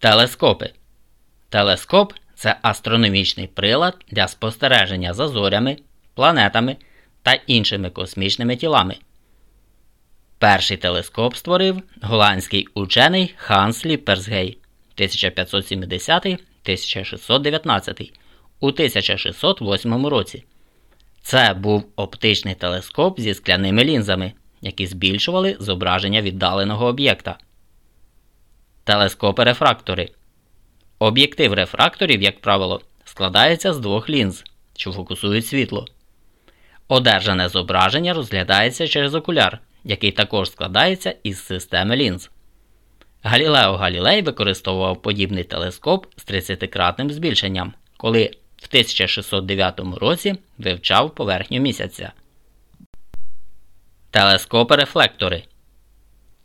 Телескопи. Телескоп це астрономічний прилад для спостереження за зорями, планетами та іншими космічними тілами. Перший телескоп створив голландський учений Ханс Ліпперсгей 1570-1619 у 1608 році. Це був оптичний телескоп зі скляними лінзами, які збільшували зображення віддаленого об'єкта. Телескопи-рефрактори. Об'єктив рефракторів, як правило, складається з двох лінз, що фокусують світло. Одержане зображення розглядається через окуляр, який також складається із системи лінз. Галілео Галілей використовував подібний телескоп з 30-кратним збільшенням, коли в 1609 році вивчав поверхню місяця. Телескопи-рефлектори.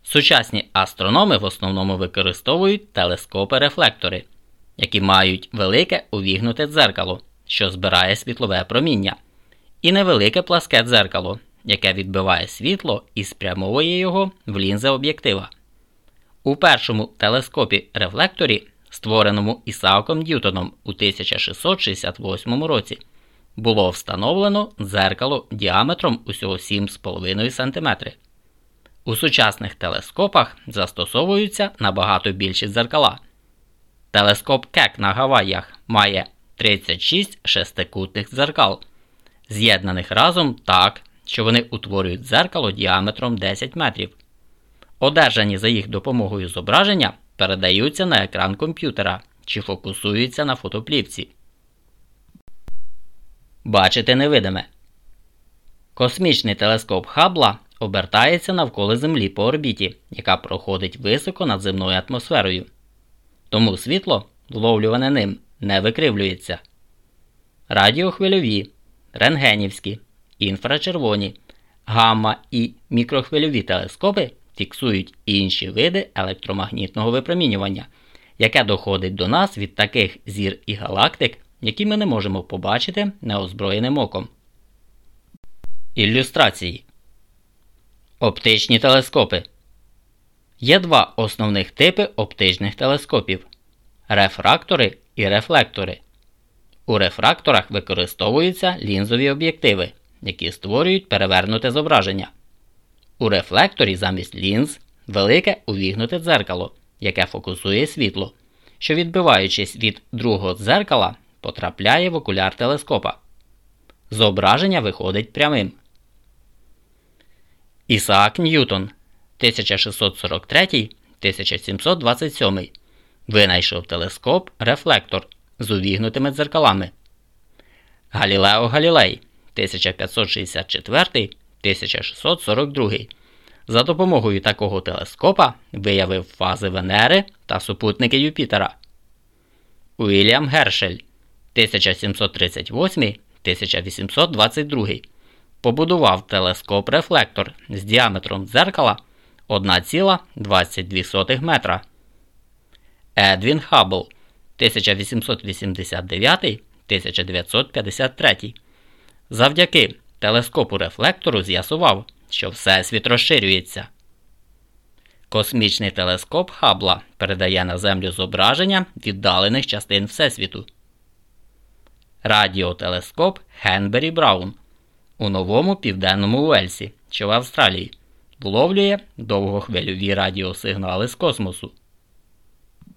Сучасні астрономи в основному використовують телескопи-рефлектори, які мають велике увігнуте дзеркало, що збирає світлове проміння, і невелике пласке дзеркало, яке відбиває світло і спрямовує його в лінзи об'єктива. У першому телескопі рефлекторі, створеному Ісааком Ньютоном у 1668 році, було встановлено дзеркало діаметром усього 7,5 см. У сучасних телескопах застосовуються набагато більші дзеркала. Телескоп Кек на Гаваях має 36 шестикутних дзеркал, з'єднаних разом так, що вони утворюють дзеркало діаметром 10 метрів. Одержані за їх допомогою зображення передаються на екран комп'ютера чи фокусуються на фотоплівці. Бачити невидиме. Космічний телескоп Хабла обертається навколо Землі по орбіті, яка проходить високо над земною атмосферою. Тому світло, вловлюване ним, не викривлюється. Радіохвильові, рентгенівські, інфрачервоні, гамма і мікрохвильові телескопи фіксують інші види електромагнітного випромінювання, яке доходить до нас від таких зір і галактик, які ми не можемо побачити неозброєним оком. Ілюстрації Оптичні телескопи. Є два основних типи оптичних телескопів рефрактори і рефлектори. У рефракторах використовуються лінзові об'єктиви, які створюють перевернуте зображення. У рефлекторі замість лінз велике увігнуте дзеркало, яке фокусує світло, що, відбиваючись від другого дзеркала, потрапляє в окуляр телескопа. Зображення виходить прямим. Ісаак Ньютон 1643 1727 винайшов телескоп рефлектор з увігнутими дзеркалами. Галілео Галілей 1564 1642 за допомогою такого телескопа виявив фази Венери та супутники Юпітера. Уільям Гершель 1738-1822 побудував телескоп-рефлектор з діаметром дзеркала 1,22 метра. Едвін Хаббл 1889 1953 завдяки телескопу рефлектору з'ясував, що Всесвіт розширюється. Космічний телескоп Хабла передає на Землю зображення віддалених частин Всесвіту. Радіотелескоп Хенбері Браун у новому південному Уельсі, що в Австралії, вловлює довгохвильові радіосигнали з космосу.